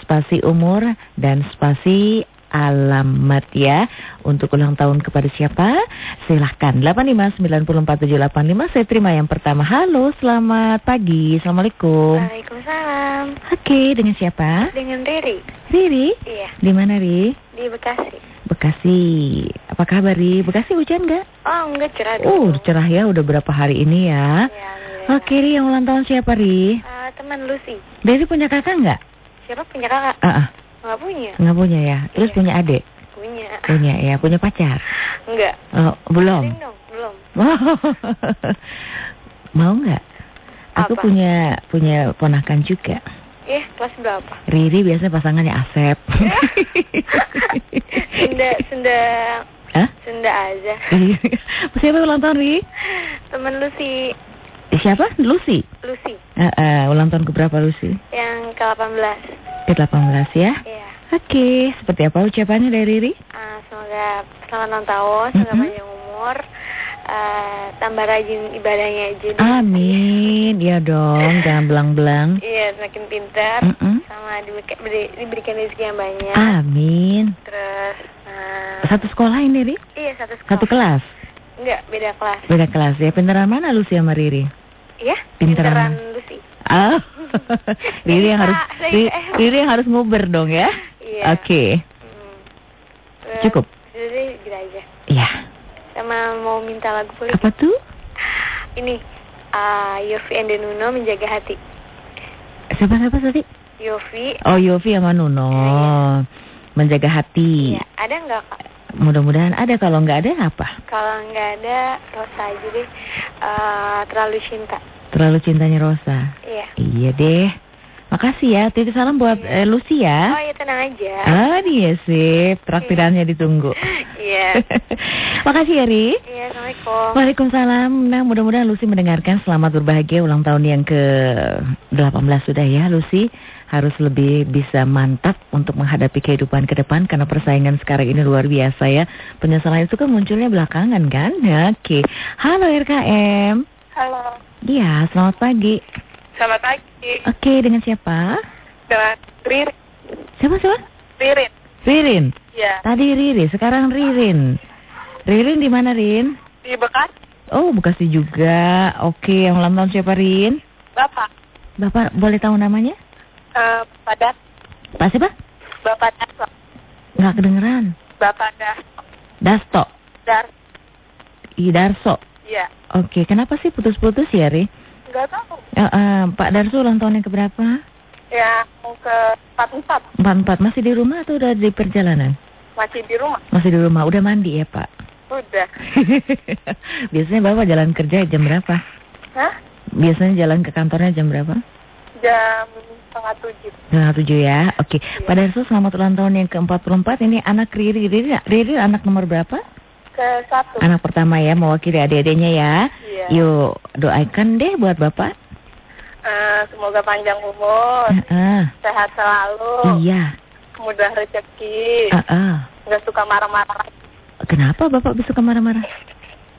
spasi umur dan spasi alamat ya. Untuk ulang tahun kepada siapa? Silahkan. 85947885 saya terima yang pertama. Halo selamat pagi. Assalamualaikum. Waalaikumsalam. oke dengan siapa? Dengan Riri. Riri? Iya, di mana Ri di Bekasi. Bekasi. Apa kabar Ri Bekasi hujan nggak? Oh, enggak cerah oh dulu. cerah ya. Udah berapa hari ini ya. Iya, alhamdulillah. oke Ri yang ulang tahun siapa Ri Eh, teman Lucy. Riri punya kakak nggak Siapa punya kakak? ah ah, Enggak punya. nggak punya ya terus Iya. punya adik Punya. punya ya punya pacar Enggak. oh, belum dong, belum. [LAUGHS] Mau nggak? Aku Apa? punya punya ponakan juga. Eh, kelas berapa? Riri biasanya pasangannya Asep. [LAUGHS] Sunda, Sunda, Hah? Sunda aja. [LAUGHS] Siapa ulang tahun, Ri? Temen Lucy, Eh, Siapa? Lucy. Lucy Eh, eh, ulang tahun keberapa Lucy? yang ke-18. Ke-18 ya. Iya. Oke, seperti apa ucapannya dari Riri? Ah, semoga selamat ulang tahun, semoga Mm-mm. panjang umur, eh, tambah rajin ibadahnya aja. deh. Amin. Ya dong, [LAUGHS] jangan belang-belang. Iya, semakin pintar, Mm-mm. sama diberi- beri- diberikan rezeki yang banyak. Amin. Terus, nah, Satu sekolah ini, Ri? iya satu sekolah. Satu kelas? Enggak, beda kelas. Beda kelas ya. Pintaran mana Lucy sama Riri? Iya, Pinteran. pinteran Lucy. Ah, Riri yang harus Riri, Riri yang harus nguber dong ya. Iya. Oke, Hmm. Cukup. Jadi gitu aja. Iya. Sama mau minta lagu kulit. Apa tuh? [GASPS] Ini, ah Yofi and Nuno menjaga hati. Siapa siapa tadi? Yofi, Oh Yofi sama Nuno. Menjaga hati. iya. Ada nggak kak? Mudah-mudahan ada. Kalau nggak ada apa? Kalau nggak ada, Rosa aja deh. Ah, terlalu cinta. Terlalu cintanya Rosa. Iya. Iya deh. Makasih ya. Titip salam buat eh, Lucy Oh ya. iya tenang aja. Ah dia sip. Traktirannya ditunggu. [LAUGHS] Iya. [LAUGHS] Makasih ya Ri. Iya, assalamualaikum. Waalaikumsalam. Nah, mudah-mudahan Lucy mendengarkan. Selamat berbahagia ulang tahun yang ke-18 sudah ya, Lucy. Harus lebih bisa mantap untuk menghadapi kehidupan ke depan karena persaingan sekarang ini luar biasa ya. Penyesalan itu kan munculnya belakangan kan? Ya, Oke. Halo RKM. Halo. Iya, selamat pagi. Selamat pagi. Oke, dengan siapa? Dengan Ririn. Siapa siapa? Ririn. Ririn. Iya. Tadi Riri, sekarang Ririn. Ririn di mana, Rin? Di Bekasi. Oh, Bekasi juga. Oke, yang ulang tahun siapa, Rin? Bapak. Bapak boleh tahu namanya? Eh, pada Pak siapa? Bapak Darso. Nggak kedengeran. Bapak Darso. Dasto. Dar. Idarso. Iya. Oke, kenapa sih putus-putus ya, Ri? Enggak tahu. Eh, eh, Pak Darso ulang tahun yang keberapa? Ya, mau ke 44. Empat-empat. Masih di rumah atau udah di perjalanan? Masih di rumah. Masih di rumah. Udah mandi ya, Pak? Udah. [LAUGHS] Biasanya Bapak jalan kerja jam berapa? Hah? Biasanya jalan ke kantornya jam berapa? Jam setengah tujuh. Setengah tujuh ya. Oke. Pak Darso selamat ulang tahun yang ke-44. Ini anak Riri. Riri, Riri anak nomor berapa? Ke satu. Anak pertama ya, mewakili adik-adiknya ya. Iya. Yuk, doakan deh buat Bapak. Eh, semoga panjang umur, Heeh. sehat selalu, Iya. mudah rezeki, Heeh. nggak suka marah-marah. Kenapa Bapak suka marah-marah?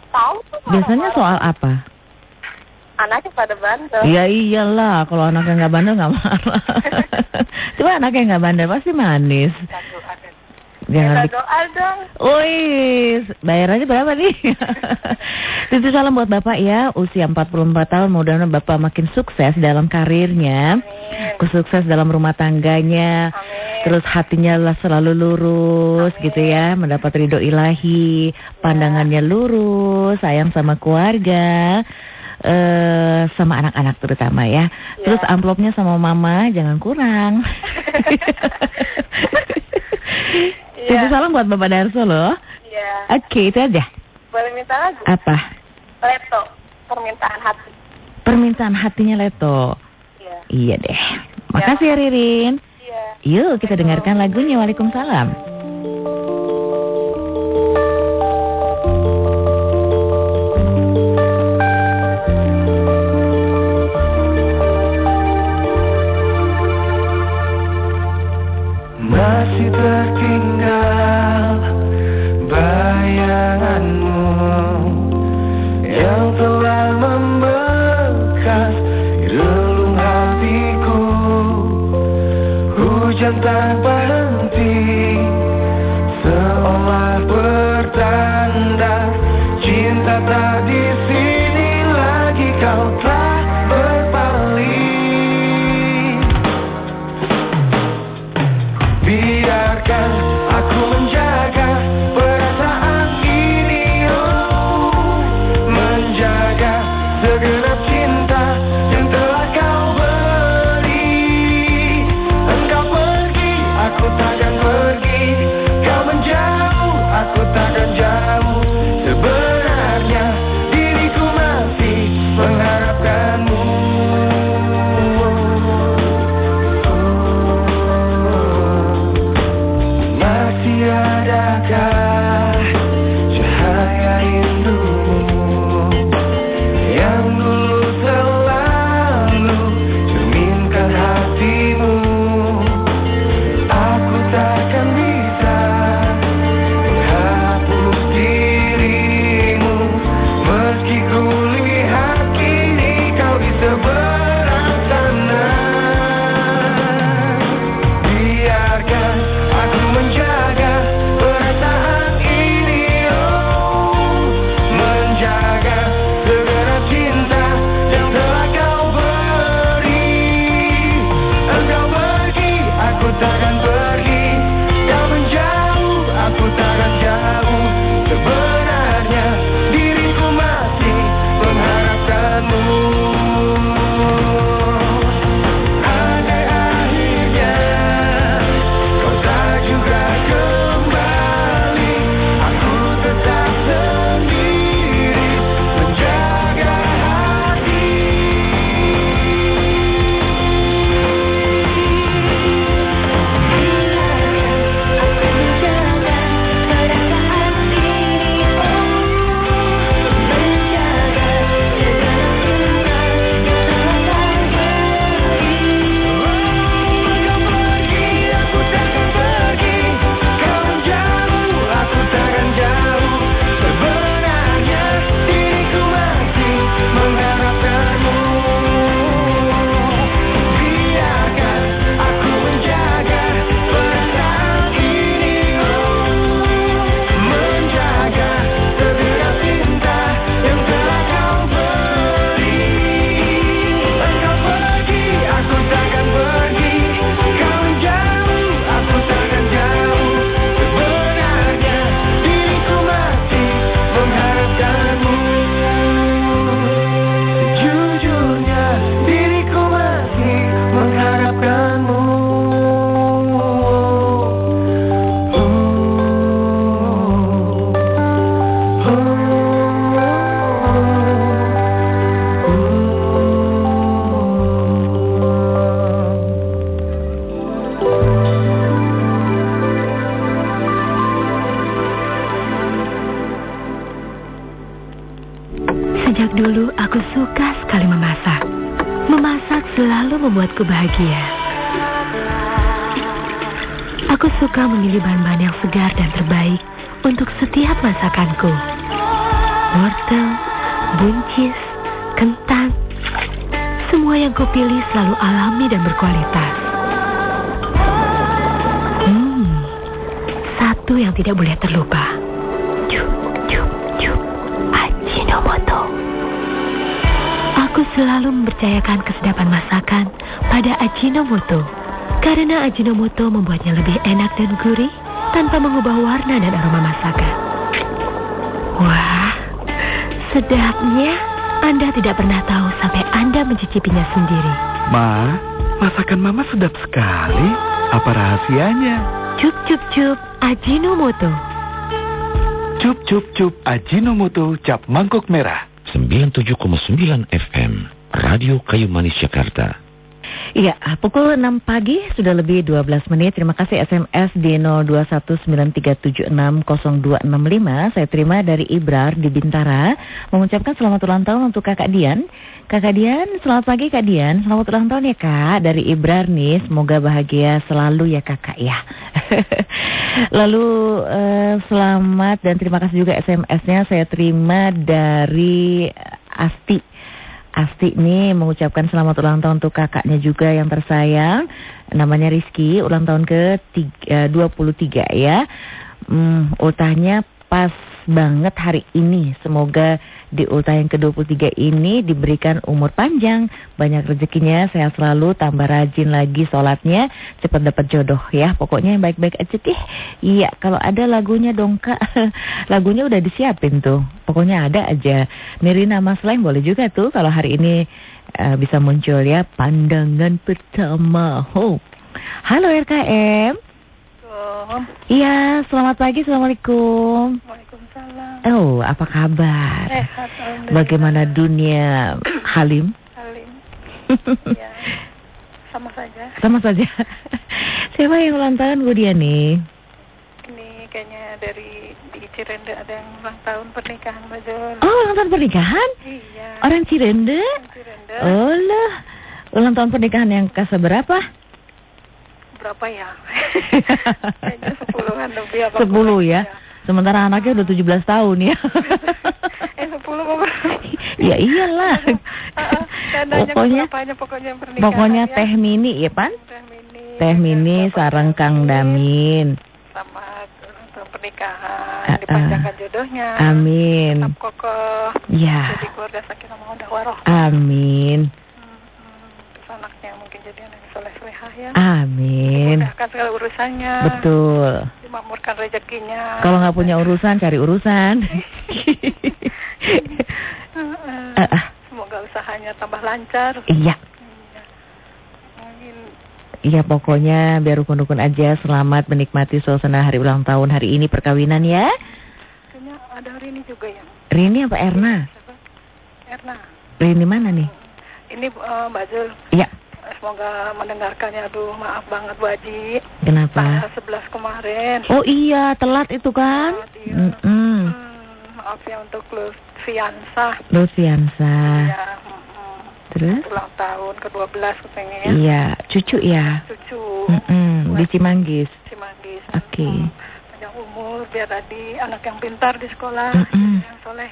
Tahu tuh Biasanya soal apa? Anaknya pada bandel. Ya iyalah, kalau anaknya nggak bandel nggak marah. [LAUGHS] Coba anaknya nggak bandel pasti manis. Jangan doa dong. Wih, bayarannya berapa nih? [LAUGHS] Itu salam buat Bapak ya, usia 44 tahun, mudah-mudahan Bapak makin sukses dalam karirnya, Amin. sukses dalam rumah tangganya, Amin. terus hatinya lah selalu lurus Amin. gitu ya, mendapat ridho ilahi, pandangannya lurus, sayang sama keluarga, Eh, sama anak-anak terutama ya. ya. Terus amplopnya sama mama jangan kurang. [LAUGHS] ya. Itu salam buat Bapak Darso loh. Iya. Oke, okay, itu aja. Boleh minta lagi. Apa? Leto, permintaan hati. Permintaan hatinya Leto. Iya. Iya deh. Ya. Makasih ya, ya Ririn. Iya. Yuk kita dengarkan lagunya. Waalaikumsalam. mengubah warna dan aroma masakan. Wah, sedapnya Anda tidak pernah tahu sampai Anda mencicipinya sendiri. Ma, masakan Mama sedap sekali. Apa rahasianya? Cup cup cup Ajinomoto. Cup cup cup Ajinomoto cap mangkok merah. 97,9 FM Radio Kayu Manis Jakarta Iya, pukul 6 pagi sudah lebih 12 menit. Terima kasih SMS di 021937600265. Saya terima dari Ibrar di Bintara mengucapkan selamat ulang tahun untuk Kakak Dian. Kakak Dian, selamat pagi Kak Dian. Selamat ulang tahun ya Kak dari Ibrar nih. Semoga bahagia selalu ya Kakak ya. [LAUGHS] Lalu eh, selamat dan terima kasih juga SMS-nya saya terima dari Asti. Asti nih mengucapkan selamat ulang tahun untuk kakaknya juga yang tersayang. Namanya Rizky, ulang tahun ke tiga- eh, 23 ya. Hmm, ultahnya pas banget hari ini. Semoga di ultah yang ke-23 ini diberikan umur panjang, banyak rezekinya, sehat selalu, tambah rajin lagi sholatnya, cepat dapat jodoh ya. Pokoknya yang baik-baik aja deh. Iya, kalau ada lagunya dong kak, [LAUGHS] lagunya udah disiapin tuh. Pokoknya ada aja. Nirina Mas Lain boleh juga tuh kalau hari ini eh, bisa muncul ya pandangan pertama. Oh. Halo RKM. Iya, selamat pagi, assalamualaikum. Waalaikumsalam. Oh, apa kabar? Sehat. Bagaimana dunia [CLEARS THROAT] Halim? Salim. [LAUGHS] Ya, sama saja. Sama saja. [LAUGHS] Siapa yang ulang tahun Bu Dia nih? Ini kayaknya dari di Cirende ada yang ulang tahun pernikahan Mbak Jul. Oh, ulang tahun pernikahan? Iya. Orang Cirende? Cirende. Oh lah. Ulang tahun pernikahan yang ke seberapa? Berapa ya? [LAUGHS] kayaknya sepuluhan lebih apa? Sepuluh kurang, ya. Sementara anaknya udah 17 tahun ya. [LAUGHS] eh sepuluh apa? ya iyalah. Ah, Tandanya Pokoknya pokoknya pernikahan. pokoknya ya. teh mini ya, Pan? Teh mini. Teh mini sarang Kang Damin. Sama tahun pernikahan. Ah, ah. Dipanjangkan jodohnya. Amin. Tetap kokoh. Ya. Jadi keluarga sakinah mawaddah waroh. Amin. Anaknya mungkin jadi anak soleh solehah ya. Amin. Dimudahkan segala urusannya. Betul. Dimakmurkan rezekinya. Kalau nggak punya urusan, cari urusan. [LAUGHS] Ah, ah. Semoga usahanya tambah lancar. Iya. Iya. Pokoknya biar rukun-rukun aja Selamat menikmati suasana hari ulang tahun hari ini perkawinan ya Kayaknya ada hari ini juga ya. Rini apa Erna? Siapa? Erna. Rini mana nih? Ini eh, Mbak Zul. Iya Semoga mendengarkannya. Aduh maaf banget Bu Haji. Kenapa? Tanggal 11 kemarin. Oh iya telat itu kan Telat, iya. Mm-mm. Hmm, maaf ya untuk. Luciansa Ya, mm-mm. Terus? ulang tahun ke-12 katanya ya. Iya cucu ya Cucu. Mm-mm, Di Cimanggis Cimanggis. Oke. Mm, Panjang umur biar tadi anak yang pintar di sekolah, Mm-mm. yang soleh.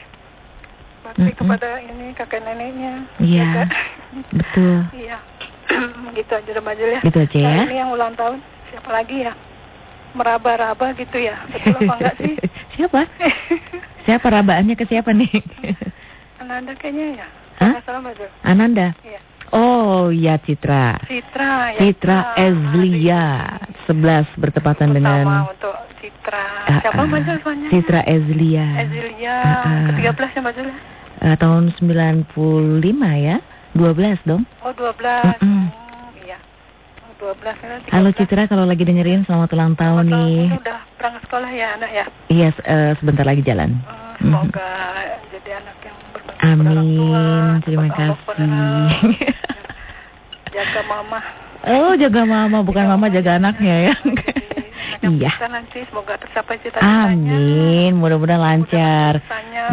Bakti Mm-mm. kepada ini kakek neneknya. Iya. Ya, Kak? Betul [LAUGHS] Iya. [CLEARS THROAT] gitu aja Jul ya. Gitu aja Nah, ya ini yang ulang tahun siapa lagi ya? Meraba-raba gitu ya. Betul apa enggak sih? [LAUGHS] Siapa? Siapa rabaannya ke siapa nih? [LAUGHS] Ananda kayaknya ya. Hah? Ananda Iya. Oh ya Citra Citra ya. Citra Ah, Ezlia 11 bertepatan Pertama dengan untuk Citra. Ah, Siapa Jul soalnya? Citra Ezlia Ezilia Ah, ah. ke-13 ya Mbak Eh, tahun 95 ya 12 dong Oh 12. Mm-mm. Hmm, iya. Oh, 12 ya. 13. Halo Citra kalau lagi dengerin selamat ulang tahun Selamat nih udah berangkat sekolah ya anak ya. Iya s- eh, sebentar lagi jalan Hmm, Semoga jadi anak yang berbakti orang tua, Amin Terima kasih. Jaga mama. Oh jaga mama bukan mama jaga anaknya ya [LAUGHS] Iya nanti semoga tercapai cita-citanya. Amin mudah-mudahan lancar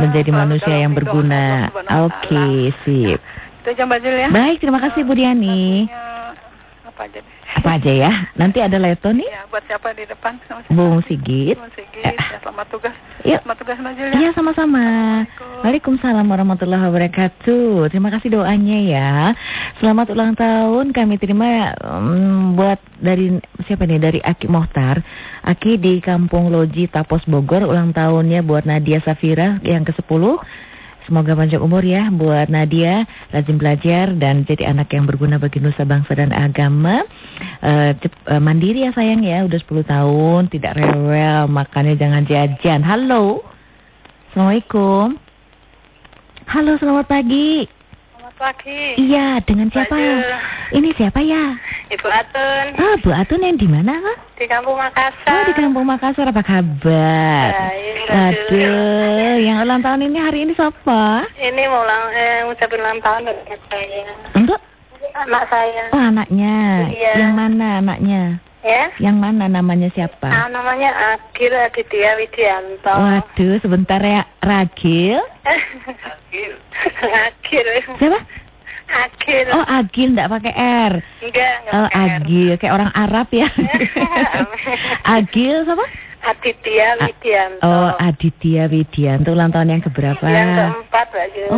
menjadi manusia yang berguna Oke Ta'ala. sip Itu aja Mbak Jul ya. Baik terima kasih Bu Diani apa aja deh. Apa aja ya Nanti ada leto nih Ya, buat siapa di depan? Sama siapa? Bung Sigit Bung Sigit. Ya, selamat tugas. Yuk. Selamat tugas Mbak ya. Iya sama-sama. Waalaikumsalam warahmatullahi wabarakatuh. Terima kasih doanya ya. Selamat ulang tahun kami terima mm, buat dari siapa nih dari Aki Mohtar. Aki di Kampung Loji Tapos Bogor ulang tahunnya buat Nadia Safira yang ke-10. Semoga panjang umur ya buat Nadia, rajin belajar dan jadi anak yang berguna bagi nusa bangsa dan agama. Cep- eh, mandiri ya sayang ya, udah 10 tahun, tidak rewel, makannya jangan jajan. Halo. Assalamualaikum. Halo, selamat pagi. Pagi. Iya, dengan siapa? Bajul. Ini siapa ya? Ibu Atun Ah, Bu Atun yang di mana, di Kampung Makassar. Oh, di Kampung Makassar, apa kabar? Baik. Aduh, yang ulang tahun ini hari ini siapa? Ini mau ulang eh ngucapin ulang tahun anak saya. Enggak, anak saya. Oh, anaknya. Iya. Yang mana anaknya? Ya. Yang mana namanya siapa? Ah, namanya Agil Aditya Widianto. Waduh, sebentar ya. Ragil? Agil. Siapa? Agil. Oh, Agil enggak pakai R. Enggak, enggak Oh, R. Agil kayak orang Arab ya. [LAUGHS] Agil siapa? Aditya Widianto. Oh, Aditya Widianto ulang tahun yang keberapa? Yang keempat, Mbak. Oh,